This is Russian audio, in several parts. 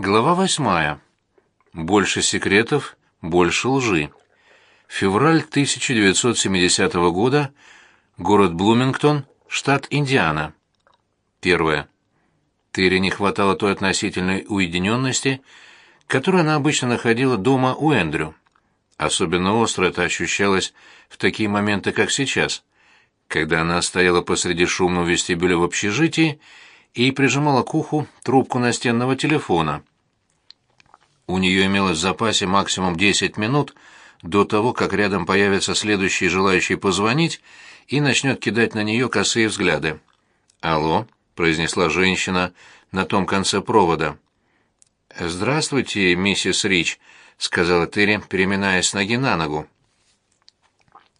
Глава восьмая. Больше секретов, больше лжи. Февраль 1970 года. Город Блумингтон, штат Индиана. Первое. Терри не хватало той относительной уединенности, которую она обычно находила дома у Эндрю. Особенно остро это ощущалось в такие моменты, как сейчас, когда она стояла посреди шумного вестибюля в общежитии и прижимала к уху трубку настенного телефона. У нее имелось в запасе максимум 10 минут до того, как рядом появится следующий желающий позвонить и начнет кидать на нее косые взгляды. «Алло», — произнесла женщина на том конце провода. «Здравствуйте, миссис Рич», — сказала Терри, переминаясь с ноги на ногу.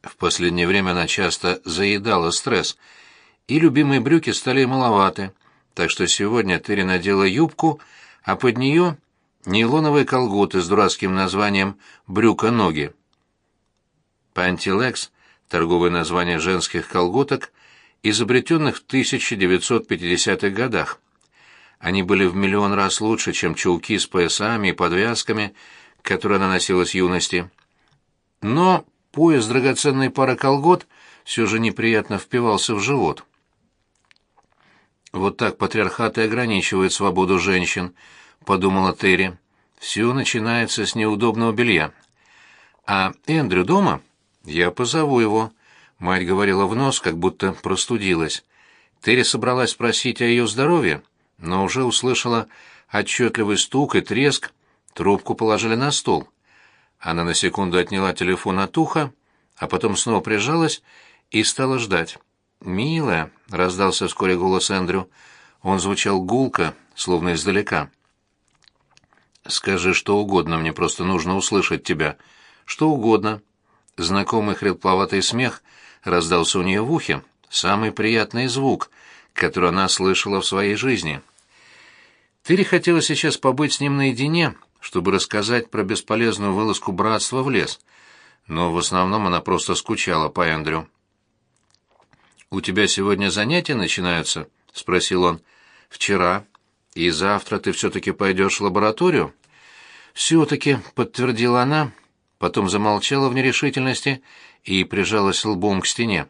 В последнее время она часто заедала стресс, и любимые брюки стали маловаты, так что сегодня Терри надела юбку, а под нее нейлоновые колготы с дурацким названием «брюка-ноги». «Пантилекс» — торговое название женских колготок, изобретенных в 1950-х годах. Они были в миллион раз лучше, чем чулки с поясами и подвязками, которые она носила с юности. Но пояс драгоценной пары колгот все же неприятно впивался в живот. Вот так патриархат и ограничивает свободу женщин, подумала Терри. Все начинается с неудобного белья. А Эндрю дома? Я позову его. Мать говорила в нос, как будто простудилась. Терри собралась спросить о ее здоровье, но уже услышала отчетливый стук и треск. Трубку положили на стол. Она на секунду отняла телефон от уха, а потом снова прижалась и стала ждать. «Милая», — раздался вскоре голос Эндрю. Он звучал гулко, словно издалека. «Скажи что угодно, мне просто нужно услышать тебя. Что угодно». Знакомый хрипловатый смех раздался у нее в ухе, самый приятный звук, который она слышала в своей жизни. Тыре хотела сейчас побыть с ним наедине, чтобы рассказать про бесполезную вылазку братства в лес, но в основном она просто скучала по Эндрю. «У тебя сегодня занятия начинаются?» — спросил он. «Вчера. И завтра ты все-таки пойдешь в лабораторию?» «Все-таки», — подтвердила она, потом замолчала в нерешительности и прижалась лбом к стене.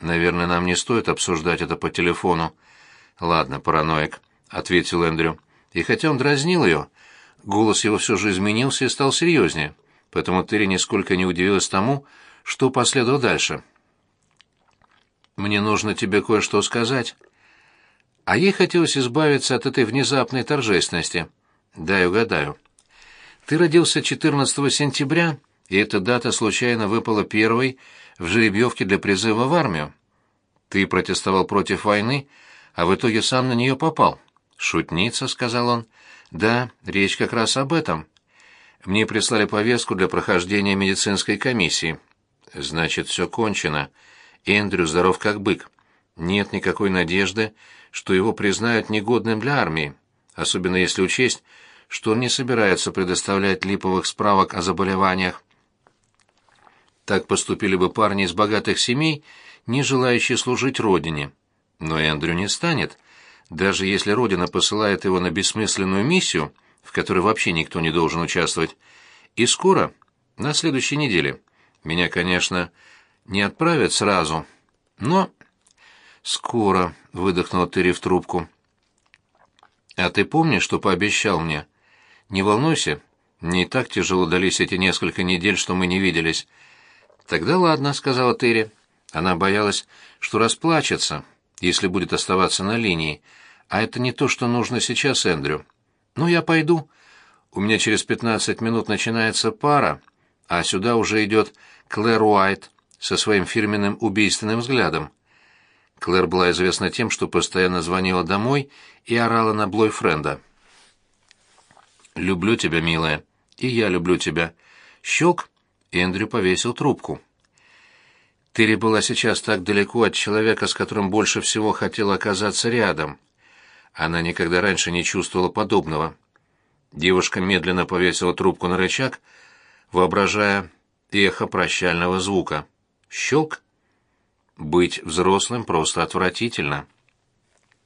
«Наверное, нам не стоит обсуждать это по телефону». «Ладно, параноик», — ответил Эндрю. И хотя он дразнил ее, голос его все же изменился и стал серьезнее, поэтому Терри нисколько не удивилась тому, что последовало дальше. Мне нужно тебе кое-что сказать. А ей хотелось избавиться от этой внезапной торжественности. Дай угадаю. Ты родился 14 сентября, и эта дата случайно выпала первой в жеребьевке для призыва в армию. Ты протестовал против войны, а в итоге сам на нее попал. Шутница, сказал он. Да, речь как раз об этом. Мне прислали повестку для прохождения медицинской комиссии. Значит, все кончено. Эндрю здоров как бык. Нет никакой надежды, что его признают негодным для армии, особенно если учесть, что он не собирается предоставлять липовых справок о заболеваниях. Так поступили бы парни из богатых семей, не желающие служить родине. Но Эндрю не станет, даже если родина посылает его на бессмысленную миссию, в которой вообще никто не должен участвовать. И скоро, на следующей неделе, меня, конечно, не отправят сразу, но... Скоро, — выдохнула Терри в трубку. А ты помнишь, что пообещал мне? Не волнуйся, не так тяжело дались эти несколько недель, что мы не виделись. Тогда ладно, — сказала Терри. Она боялась, что расплачется, если будет оставаться на линии, а это не то, что нужно сейчас Эндрю. Ну, я пойду. У меня через пятнадцать минут начинается пара, а сюда уже идет Клэр Уайт со своим фирменным убийственным взглядом. Клэр была известна тем, что постоянно звонила домой и орала на бойфренда. «Люблю тебя, милая. И я люблю тебя». Щелк. Эндрю повесил трубку. Терри была сейчас так далеко от человека, с которым больше всего хотела оказаться рядом. Она никогда раньше не чувствовала подобного. Девушка медленно повесила трубку на рычаг, воображая эхо прощального звука. Щелк. Быть взрослым просто отвратительно.